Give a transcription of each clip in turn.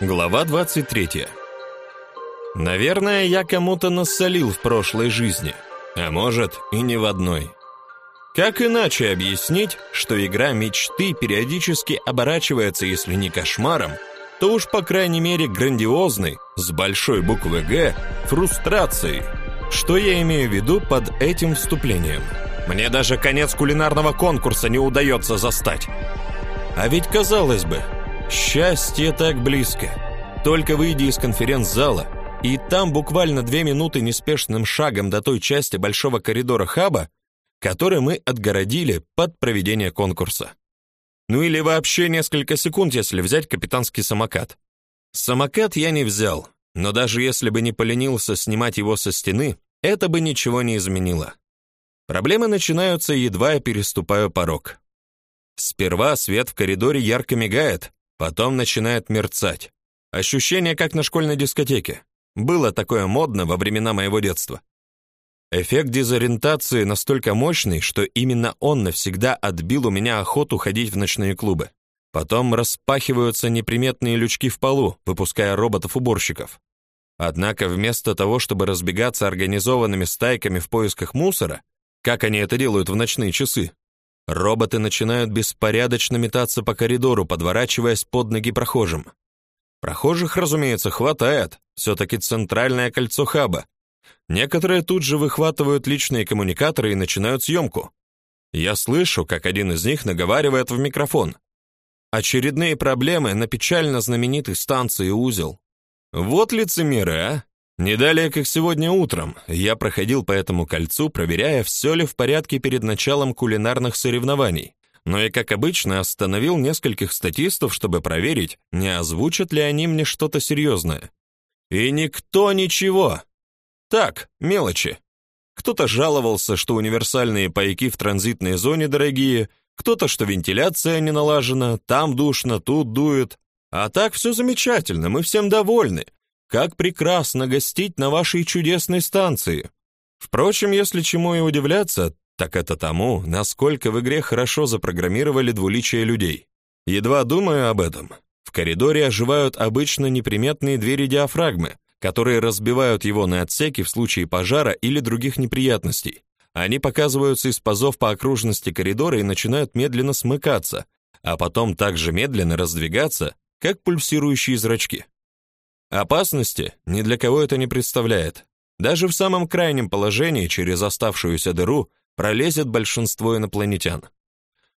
Глава 23. Наверное, я кому-то насолил в прошлой жизни, а может и не в одной. Как иначе объяснить, что игра мечты периодически оборачивается, если не кошмаром, то уж по крайней мере грандиозной, с большой буквы «Г», фрустрацией. Что я имею в виду под этим вступлением? Мне даже конец кулинарного конкурса не удается застать. А ведь казалось бы, Счастье так близко. Только выйди из конференц-зала, и там буквально две минуты неспешным шагом до той части большого коридора хаба, который мы отгородили под проведение конкурса. Ну или вообще несколько секунд, если взять капитанский самокат. Самокат я не взял, но даже если бы не поленился снимать его со стены, это бы ничего не изменило. Проблемы начинаются, едва я переступаю порог. Сперва свет в коридоре ярко мигает, Потом начинает мерцать. Ощущение, как на школьной дискотеке. Было такое модно во времена моего детства. Эффект дезориентации настолько мощный, что именно он навсегда отбил у меня охоту ходить в ночные клубы. Потом распахиваются неприметные лючки в полу, выпуская роботов-уборщиков. Однако вместо того, чтобы разбегаться организованными стайками в поисках мусора, как они это делают в ночные часы, Роботы начинают беспорядочно метаться по коридору, подворачиваясь под ноги прохожим. Прохожих, разумеется, хватает, все-таки центральное кольцо хаба. Некоторые тут же выхватывают личные коммуникаторы и начинают съемку. Я слышу, как один из них наговаривает в микрофон. Очередные проблемы на печально знаменитой станции Узел. Вот лицемеры, а? Не далее, как сегодня утром, я проходил по этому кольцу, проверяя, все ли в порядке перед началом кулинарных соревнований. Но и, как обычно, остановил нескольких статистов, чтобы проверить, не озвучат ли они мне что-то серьезное. И никто ничего. Так, мелочи. Кто-то жаловался, что универсальные пайки в транзитной зоне дорогие, кто-то, что вентиляция не налажена, там душно, тут дует. А так все замечательно, мы всем довольны. Как прекрасно гостить на вашей чудесной станции. Впрочем, если чему и удивляться, так это тому, насколько в игре хорошо запрограммировали двуличие людей. Едва думаю об этом, в коридоре оживают обычно неприметные двери диафрагмы, которые разбивают его на отсеки в случае пожара или других неприятностей. Они показываются из пазов по окружности коридора и начинают медленно смыкаться, а потом также медленно раздвигаться, как пульсирующие зрачки. Опасности ни для кого это не представляет. Даже в самом крайнем положении через оставшуюся дыру пролезет большинство инопланетян.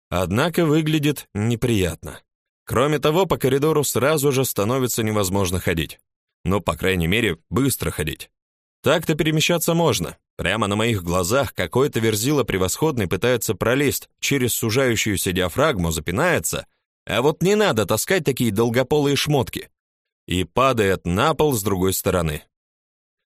Однако выглядит неприятно. Кроме того, по коридору сразу же становится невозможно ходить. Ну, по крайней мере, быстро ходить. Так-то перемещаться можно. Прямо на моих глазах какой-то верзила превосходный пытается пролезть через сужающуюся диафрагму, запинается, а вот не надо таскать такие долгополые шмотки и падает на пол с другой стороны.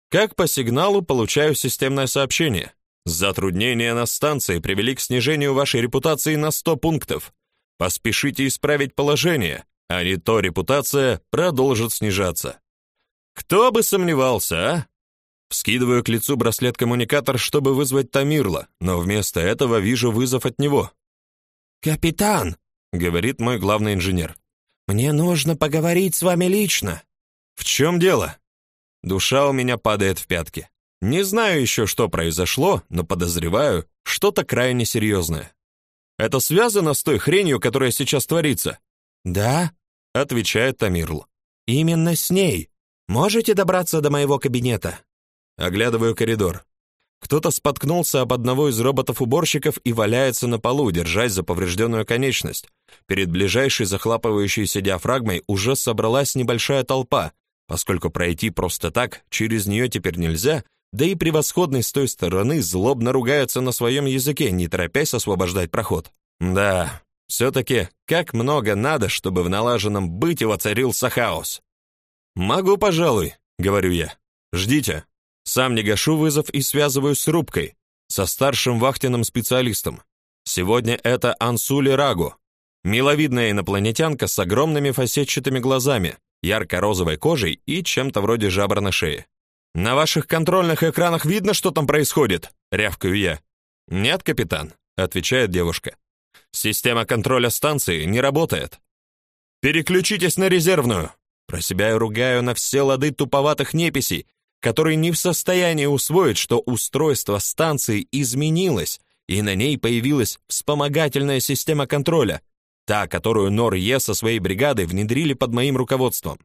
Как по сигналу получаю системное сообщение. Затруднения на станции привели к снижению вашей репутации на 100 пунктов. Поспешите исправить положение, а не то репутация продолжит снижаться. Кто бы сомневался, а? Вскидываю к лицу браслет-коммуникатор, чтобы вызвать Тамирла, но вместо этого вижу вызов от него. «Капитан!» — говорит мой главный инженер. Мне нужно поговорить с вами лично. В чем дело? Душа у меня падает в пятки. Не знаю еще, что произошло, но подозреваю, что-то крайне серьезное. Это связано с той хренью, которая сейчас творится? Да, отвечает Тамирл. Именно с ней. Можете добраться до моего кабинета? Оглядываю коридор. Кто-то споткнулся об одного из роботов-уборщиков и валяется на полу, держась за поврежденную конечность. Перед ближайшей захлапывающейся диафрагмой уже собралась небольшая толпа, поскольку пройти просто так через нее теперь нельзя, да и превосходный с той стороны злобно ругается на своем языке, не торопясь освобождать проход. Да, все-таки как много надо, чтобы в налаженном быте воцарился хаос. «Могу, пожалуй», — говорю я. «Ждите». Сам не гашу вызов и связываюсь с рубкой, со старшим вахтенным специалистом. Сегодня это Ансули Рагу, миловидная инопланетянка с огромными фасетчатыми глазами, ярко-розовой кожей и чем-то вроде жабр на шее. «На ваших контрольных экранах видно, что там происходит?» — рявкаю я. «Нет, капитан», — отвечает девушка. «Система контроля станции не работает». «Переключитесь на резервную», Про себя я ругаю на все лады туповатых неписей, которые не в состоянии усвоить, что устройство станции изменилось, и на ней появилась вспомогательная система контроля, та, которую Нор-Е со своей бригадой внедрили под моим руководством.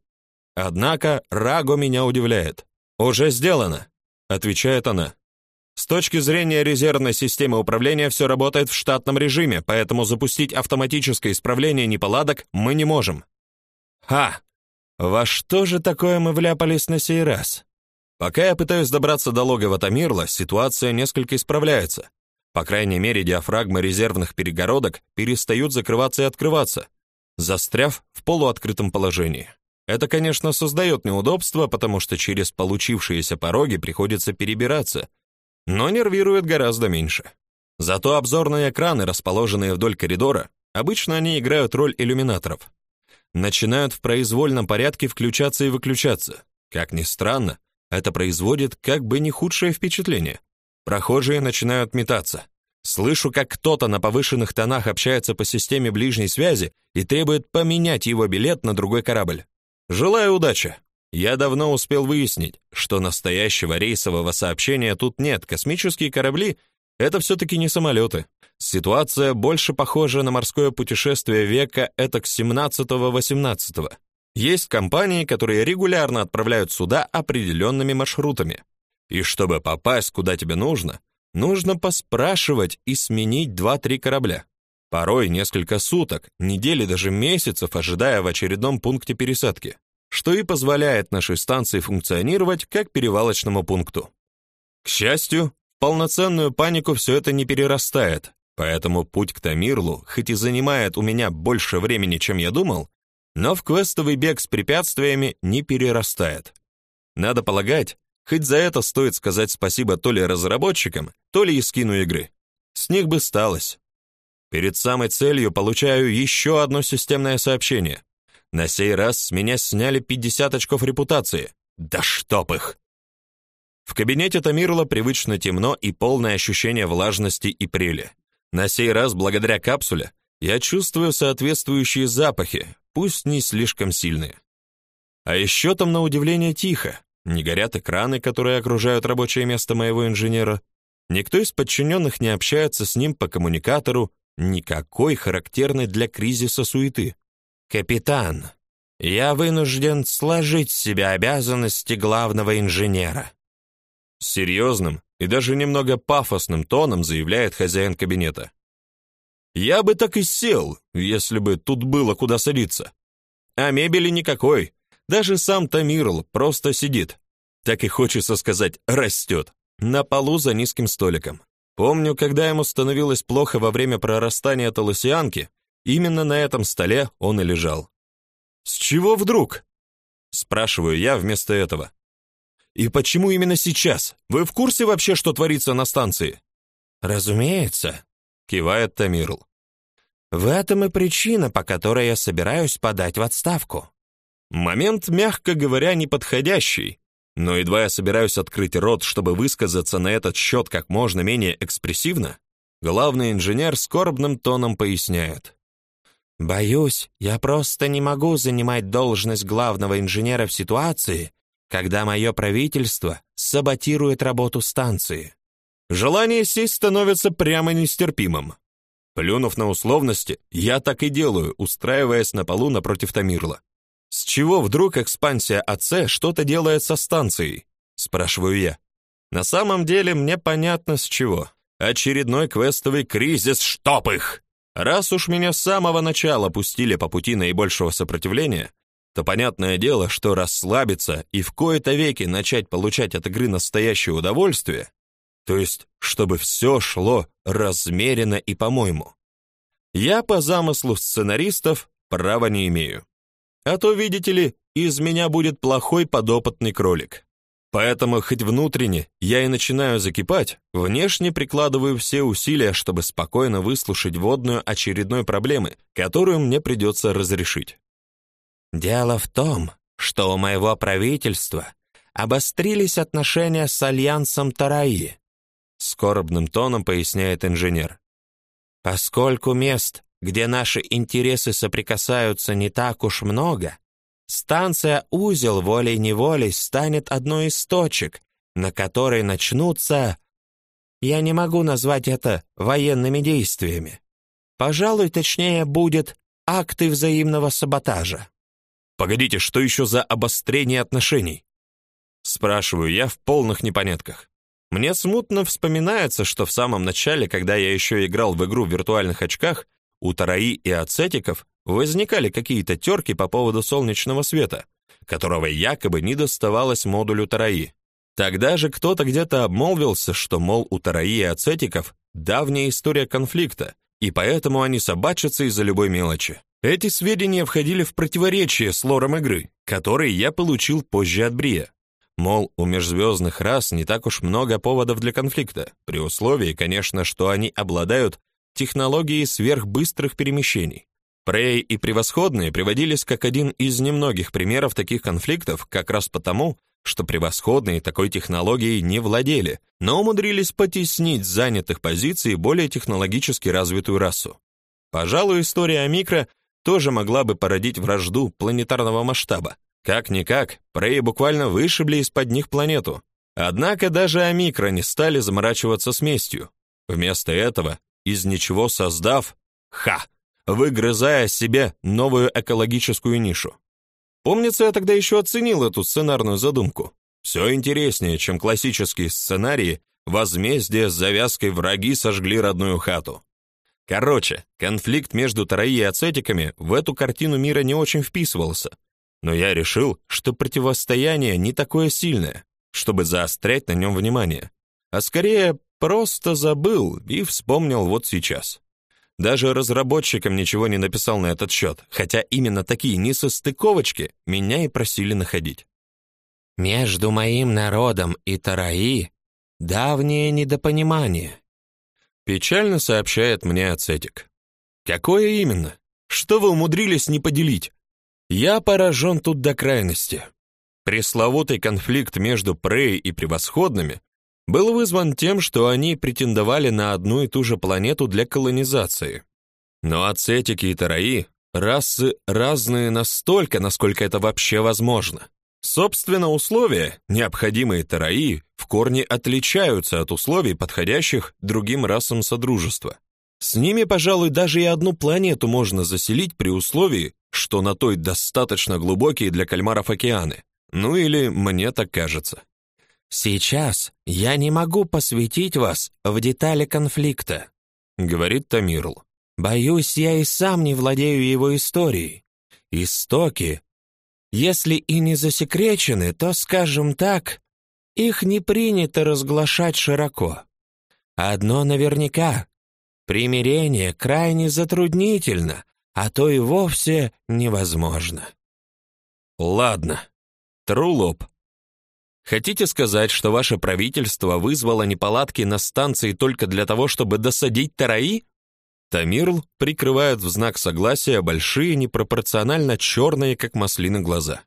Однако Раго меня удивляет. «Уже сделано», — отвечает она. С точки зрения резервной системы управления все работает в штатном режиме, поэтому запустить автоматическое исправление неполадок мы не можем. Ха! Во что же такое мы вляпались на сей раз? Пока я пытаюсь добраться до логова Тамирла, ситуация несколько исправляется. По крайней мере, диафрагмы резервных перегородок перестают закрываться и открываться, застряв в полуоткрытом положении. Это, конечно, создает неудобства, потому что через получившиеся пороги приходится перебираться, но нервирует гораздо меньше. Зато обзорные экраны, расположенные вдоль коридора, обычно они играют роль иллюминаторов. Начинают в произвольном порядке включаться и выключаться. Как ни странно, это производит как бы не худшее впечатление. Прохожие начинают метаться. Слышу, как кто-то на повышенных тонах общается по системе ближней связи и требует поменять его билет на другой корабль. Желаю удачи. Я давно успел выяснить, что настоящего рейсового сообщения тут нет. Космические корабли это все таки не самолеты. Ситуация больше похожа на морское путешествие века этак 17-18. Есть компании, которые регулярно отправляют суда определенными маршрутами. И чтобы попасть куда тебе нужно, нужно поспрашивать и сменить 2-3 корабля. Порой несколько суток, недели, даже месяцев ожидая в очередном пункте пересадки, что и позволяет нашей станции функционировать как перевалочному пункту. К счастью, в полноценную панику все это не перерастает, поэтому путь к Тамирлу, хоть и занимает у меня больше времени, чем я думал, но в квестовый бег с препятствиями не перерастает. Надо полагать, хоть за это стоит сказать спасибо то ли разработчикам, то ли искину игры. С них бы сталось. Перед самой целью получаю еще одно системное сообщение. На сей раз с меня сняли 50 очков репутации. Да чтоб их! В кабинете Тамирла привычно темно и полное ощущение влажности и прели. На сей раз, благодаря капсуле, я чувствую соответствующие запахи, пусть не слишком сильные. А еще там на удивление тихо. Не горят экраны, которые окружают рабочее место моего инженера. Никто из подчиненных не общается с ним по коммуникатору, никакой характерной для кризиса суеты. «Капитан, я вынужден сложить с себя обязанности главного инженера». Серьезным и даже немного пафосным тоном заявляет хозяин кабинета. Я бы так и сел, если бы тут было куда садиться. А мебели никакой. Даже сам Тамирл просто сидит. Так и хочется сказать, растет. На полу за низким столиком. Помню, когда ему становилось плохо во время прорастания толосианки, именно на этом столе он и лежал. «С чего вдруг?» Спрашиваю я вместо этого. «И почему именно сейчас? Вы в курсе вообще, что творится на станции?» «Разумеется», кивает Тамирл. В этом и причина, по которой я собираюсь подать в отставку. Момент, мягко говоря, неподходящий, но едва я собираюсь открыть рот, чтобы высказаться на этот счет как можно менее экспрессивно, главный инженер скорбным тоном поясняет. «Боюсь, я просто не могу занимать должность главного инженера в ситуации, когда мое правительство саботирует работу станции. Желание сесть становится прямо нестерпимым. Плюнув на условности, я так и делаю, устраиваясь на полу напротив Тамирла. С чего вдруг экспансия АЦ что-то делает со станцией? спрашиваю я. На самом деле мне понятно с чего. Очередной квестовый кризис, чтоб их. Раз уж меня с самого начала пустили по пути наибольшего сопротивления, то понятное дело, что расслабиться и в кои-то веки начать получать от игры настоящее удовольствие то есть, чтобы все шло размеренно и по-моему. Я по замыслу сценаристов права не имею. А то, видите ли, из меня будет плохой подопытный кролик. Поэтому хоть внутренне я и начинаю закипать, внешне прикладываю все усилия, чтобы спокойно выслушать водную очередной проблемы, которую мне придется разрешить. Дело в том, что у моего правительства обострились отношения с альянсом Тараи, скорбным тоном поясняет инженер. Поскольку мест, где наши интересы соприкасаются, не так уж много, Станция-узел волей-неволей станет одной из точек, на которой начнутся... Я не могу назвать это военными действиями. Пожалуй, точнее будет акты взаимного саботажа. Погодите, что еще за обострение отношений? Спрашиваю я в полных непонятках. Мне смутно вспоминается, что в самом начале, когда я еще играл в игру в виртуальных очках, у Тараи и Ацетиков возникали какие-то терки по поводу солнечного света, которого якобы не доставалось модулю Тараи. Тогда же кто-то где-то обмолвился, что, мол, у Тараи и Ацетиков давняя история конфликта, и поэтому они собачатся из-за любой мелочи. Эти сведения входили в противоречие с лором игры, который я получил позже от Брия. Мол, у межзвездных рас не так уж много поводов для конфликта, при условии, конечно, что они обладают технологией сверхбыстрых перемещений. Прей и Превосходные приводились как один из немногих примеров таких конфликтов как раз потому, что Превосходные такой технологией не владели, но умудрились потеснить занятых позиций более технологически развитую расу. Пожалуй, история о микро тоже могла бы породить вражду планетарного масштаба. Как-никак, Преи буквально вышибли из-под них планету. Однако даже Омикро не стали заморачиваться с местью. Вместо этого, из ничего создав, ха, выгрызая себе новую экологическую нишу. Помнится, я тогда еще оценил эту сценарную задумку. Все интереснее, чем классические сценарии «Возмездие с завязкой враги сожгли родную хату». Короче, конфликт между Тараи и ацетиками в эту картину мира не очень вписывался, но я решил, что противостояние не такое сильное, чтобы заострять на нем внимание, а скорее просто забыл и вспомнил вот сейчас. Даже разработчикам ничего не написал на этот счет, хотя именно такие несостыковочки меня и просили находить. Между моим народом и Тараи давнее недопонимание, Печально сообщает мне Ацетик. Какое именно? Что вы умудрились не поделить? Я поражен тут до крайности. Пресловутый конфликт между Прей и Превосходными был вызван тем, что они претендовали на одну и ту же планету для колонизации. Но ацетики и тараи — расы разные настолько, насколько это вообще возможно. Собственно, условия, необходимые Тараи, в корне отличаются от условий, подходящих другим расам Содружества. С ними, пожалуй, даже и одну планету можно заселить при условии, что на той достаточно глубокие для кальмаров океаны. Ну или мне так кажется. «Сейчас я не могу посвятить вас в детали конфликта», — говорит Тамирл. «Боюсь, я и сам не владею его историей. Истоки если и не засекречены, то, скажем так, их не принято разглашать широко. Одно наверняка — примирение крайне затруднительно, а то и вовсе невозможно. Ладно, тру лоб. Хотите сказать, что ваше правительство вызвало неполадки на станции только для того, чтобы досадить Тараи? Тамирл прикрывает в знак согласия большие, непропорционально черные, как маслины, глаза.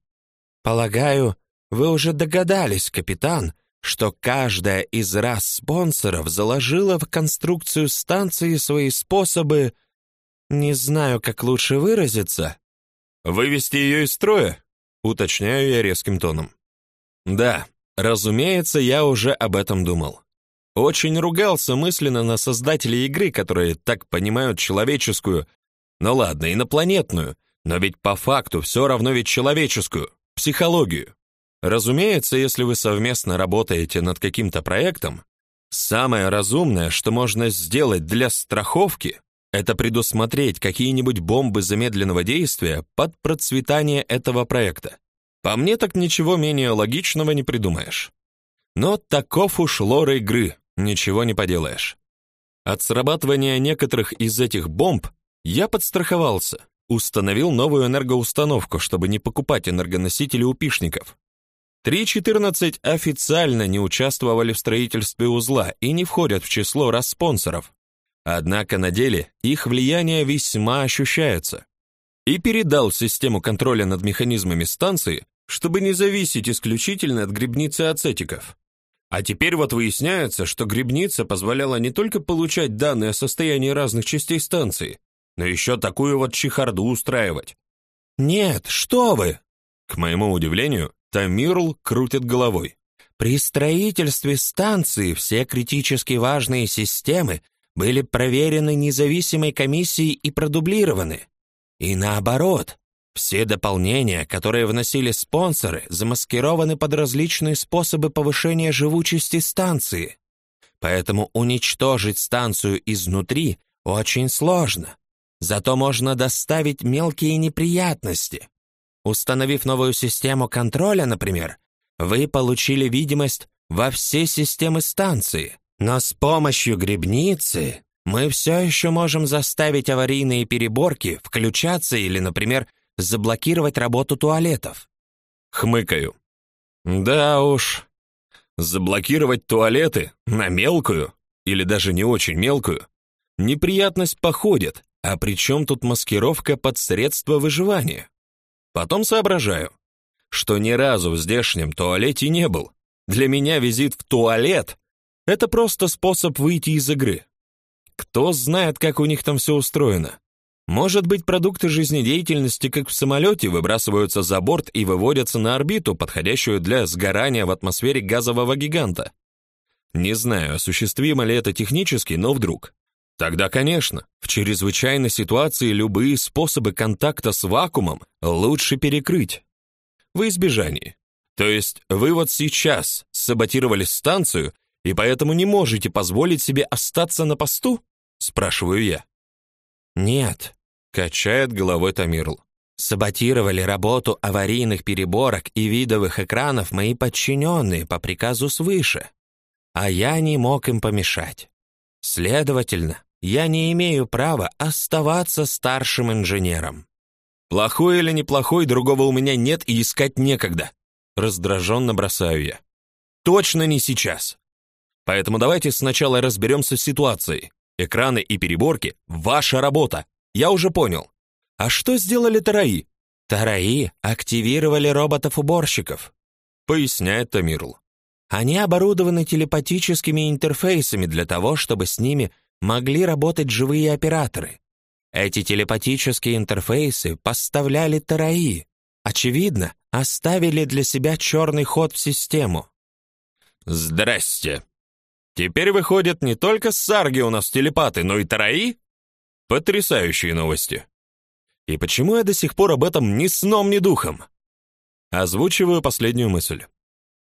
«Полагаю, вы уже догадались, капитан, что каждая из рас спонсоров заложила в конструкцию станции свои способы, не знаю, как лучше выразиться». «Вывести ее из строя?» — уточняю я резким тоном. «Да, разумеется, я уже об этом думал. Очень ругался мысленно на создателей игры, которые так понимают человеческую, ну ладно, инопланетную, но ведь по факту все равно ведь человеческую, психологию. Разумеется, если вы совместно работаете над каким-то проектом, самое разумное, что можно сделать для страховки, это предусмотреть какие-нибудь бомбы замедленного действия под процветание этого проекта. По мне так ничего менее логичного не придумаешь. Но таков уж лор игры, ничего не поделаешь. От срабатывания некоторых из этих бомб я подстраховался, установил новую энергоустановку, чтобы не покупать энергоносители у пишников. 3.14 официально не участвовали в строительстве узла и не входят в число распонсоров. Однако на деле их влияние весьма ощущается. И передал систему контроля над механизмами станции, чтобы не зависеть исключительно от грибницы ацетиков. А теперь вот выясняется, что грибница позволяла не только получать данные о состоянии разных частей станции, но еще такую вот чехарду устраивать. «Нет, что вы!» К моему удивлению, Тамирл крутит головой. При строительстве станции все критически важные системы были проверены независимой комиссией и продублированы. И наоборот, все дополнения, которые вносили спонсоры, замаскированы под различные способы повышения живучести станции. Поэтому уничтожить станцию изнутри очень сложно. Зато можно доставить мелкие неприятности. Установив новую систему контроля, например, вы получили видимость во все системы станции. Но с помощью грибницы мы все еще можем заставить аварийные переборки включаться или, например, заблокировать работу туалетов. Хмыкаю. Да уж. Заблокировать туалеты на мелкую или даже не очень мелкую неприятность походит, а при чем тут маскировка под средство выживания? Потом соображаю, что ни разу в здешнем туалете не был. Для меня визит в туалет — это просто способ выйти из игры. Кто знает, как у них там все устроено. Может быть, продукты жизнедеятельности, как в самолете, выбрасываются за борт и выводятся на орбиту, подходящую для сгорания в атмосфере газового гиганта. Не знаю, осуществимо ли это технически, но вдруг. Тогда, конечно, в чрезвычайной ситуации любые способы контакта с вакуумом лучше перекрыть. В избежании. То есть вы вот сейчас саботировали станцию и поэтому не можете позволить себе остаться на посту? спрашиваю я. Нет, Качает головой Тамирл. Саботировали работу аварийных переборок и видовых экранов мои подчиненные по приказу свыше, а я не мог им помешать. Следовательно, я не имею права оставаться старшим инженером. Плохой или неплохой, другого у меня нет и искать некогда. Раздраженно бросаю я. Точно не сейчас. Поэтому давайте сначала разберемся с ситуацией. Экраны и переборки — ваша работа, я уже понял. А что сделали тараи? Тараи активировали роботов-уборщиков, поясняет Тамирл. Они оборудованы телепатическими интерфейсами для того, чтобы с ними могли работать живые операторы. Эти телепатические интерфейсы поставляли тараи. Очевидно, оставили для себя черный ход в систему. Здрасте. Теперь выходит не только сарги у нас телепаты, но и тараи? Потрясающие новости. И почему я до сих пор об этом ни сном, ни духом? Озвучиваю последнюю мысль.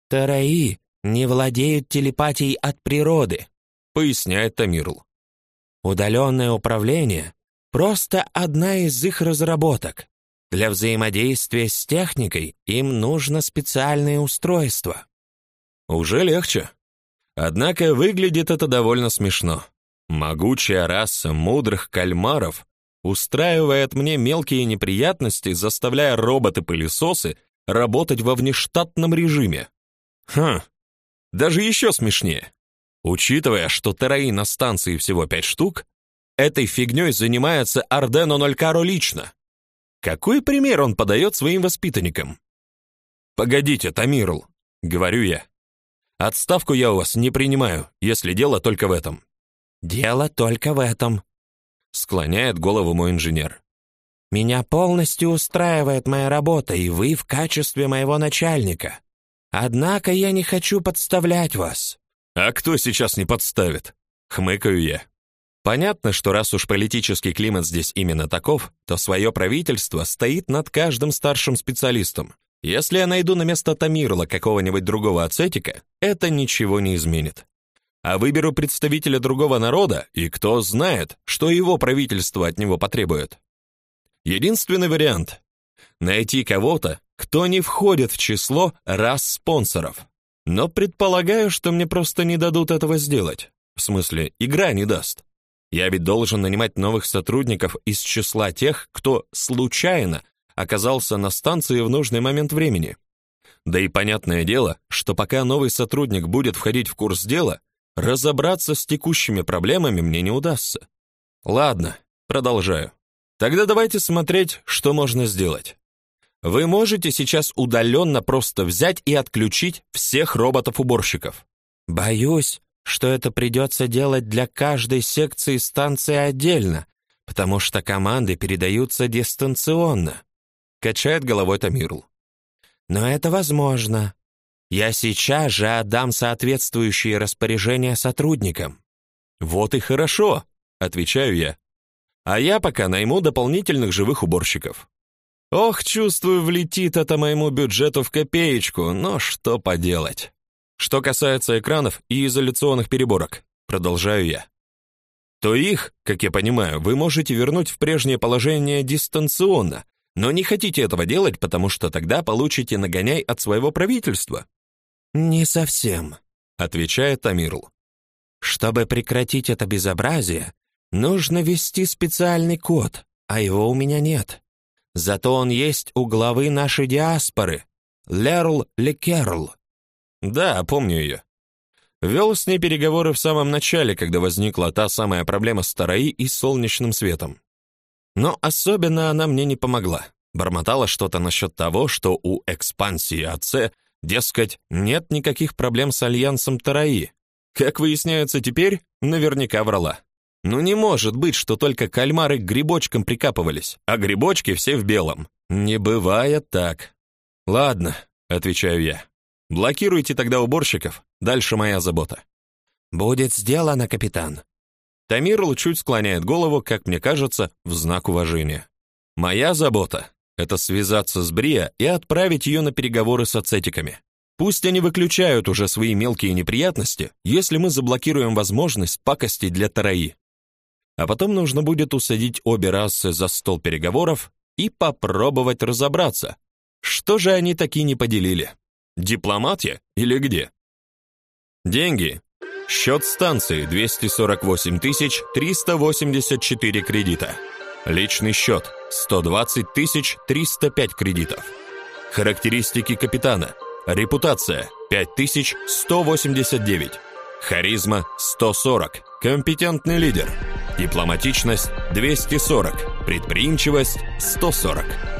Тараи не владеют телепатией от природы, поясняет Тамирл. Удаленное управление просто одна из их разработок. Для взаимодействия с техникой им нужно специальное устройство. Уже легче. Однако выглядит это довольно смешно. Могучая раса мудрых кальмаров устраивает мне мелкие неприятности, заставляя роботы-пылесосы работать во внештатном режиме. Хм, даже еще смешнее. Учитывая, что тераи на станции всего пять штук, этой фигней занимается Ардено Нолькаро лично. Какой пример он подает своим воспитанникам? «Погодите, Тамирл», — говорю я. «Отставку я у вас не принимаю, если дело только в этом. Дело только в этом, склоняет голову мой инженер. Меня полностью устраивает моя работа, и вы в качестве моего начальника. Однако я не хочу подставлять вас. А кто сейчас не подставит? хмыкаю я. Понятно, что раз уж политический климат здесь именно таков, то свое правительство стоит над каждым старшим специалистом. Если я найду на место Тамирла какого-нибудь другого ацетика, это ничего не изменит а выберу представителя другого народа, и кто знает, что его правительство от него потребует. Единственный вариант найти кого-то, кто не входит в число рас спонсоров. Но предполагаю, что мне просто не дадут этого сделать. В смысле, игра не даст. Я ведь должен нанимать новых сотрудников из числа тех, кто случайно оказался на станции в нужный момент времени. Да и понятное дело, что пока новый сотрудник будет входить в курс дела, разобраться с текущими проблемами мне не удастся. Ладно, продолжаю. Тогда давайте смотреть, что можно сделать. Вы можете сейчас удаленно просто взять и отключить всех роботов-уборщиков. Боюсь, что это придется делать для каждой секции станции отдельно, потому что команды передаются дистанционно. Качает головой Тамирл. но это возможно. Я сейчас же отдам соответствующие распоряжения сотрудникам. Вот и хорошо, отвечаю я. А я пока найму дополнительных живых уборщиков. Ох, чувствую, влетит это моему бюджету в копеечку, но что поделать. Что касается экранов и изоляционных переборок, продолжаю я, то их, как я понимаю, вы можете вернуть в прежнее положение дистанционно, но не хотите этого делать, потому что тогда получите нагоняй от своего правительства. Не совсем, отвечает Амирл. Чтобы прекратить это безобразие, нужно ввести специальный код, а его у меня нет. Зато он есть у главы нашей диаспоры, Лерл Лекерл. Да, помню ее. Вел с ней переговоры в самом начале, когда возникла та самая проблема с Тараи и солнечным светом. Но особенно она мне не помогла. Бормотала что-то насчет того, что у экспансии АЦ, дескать, нет никаких проблем с альянсом Тараи. Как выясняется теперь, наверняка врала. Ну не может быть, что только кальмары к грибочкам прикапывались, а грибочки все в белом. Не бывает так. Ладно, отвечаю я. Блокируйте тогда уборщиков. Дальше моя забота. Будет сделано, капитан. Тамирл чуть склоняет голову, как мне кажется, в знак уважения. Моя забота это связаться с Брия и отправить ее на переговоры с ацетиками. Пусть они выключают уже свои мелкие неприятности, если мы заблокируем возможность пакости для Тараи а потом нужно будет усадить обе расы за стол переговоров и попробовать разобраться, что же они такие не поделили. Дипломатия или где? Деньги. Счет станции 248 384 кредита. Личный счет 120 305 кредитов. Характеристики капитана. Репутация 5189. Харизма 140. Компетентный лидер. Дипломатичность 240, предприимчивость 140.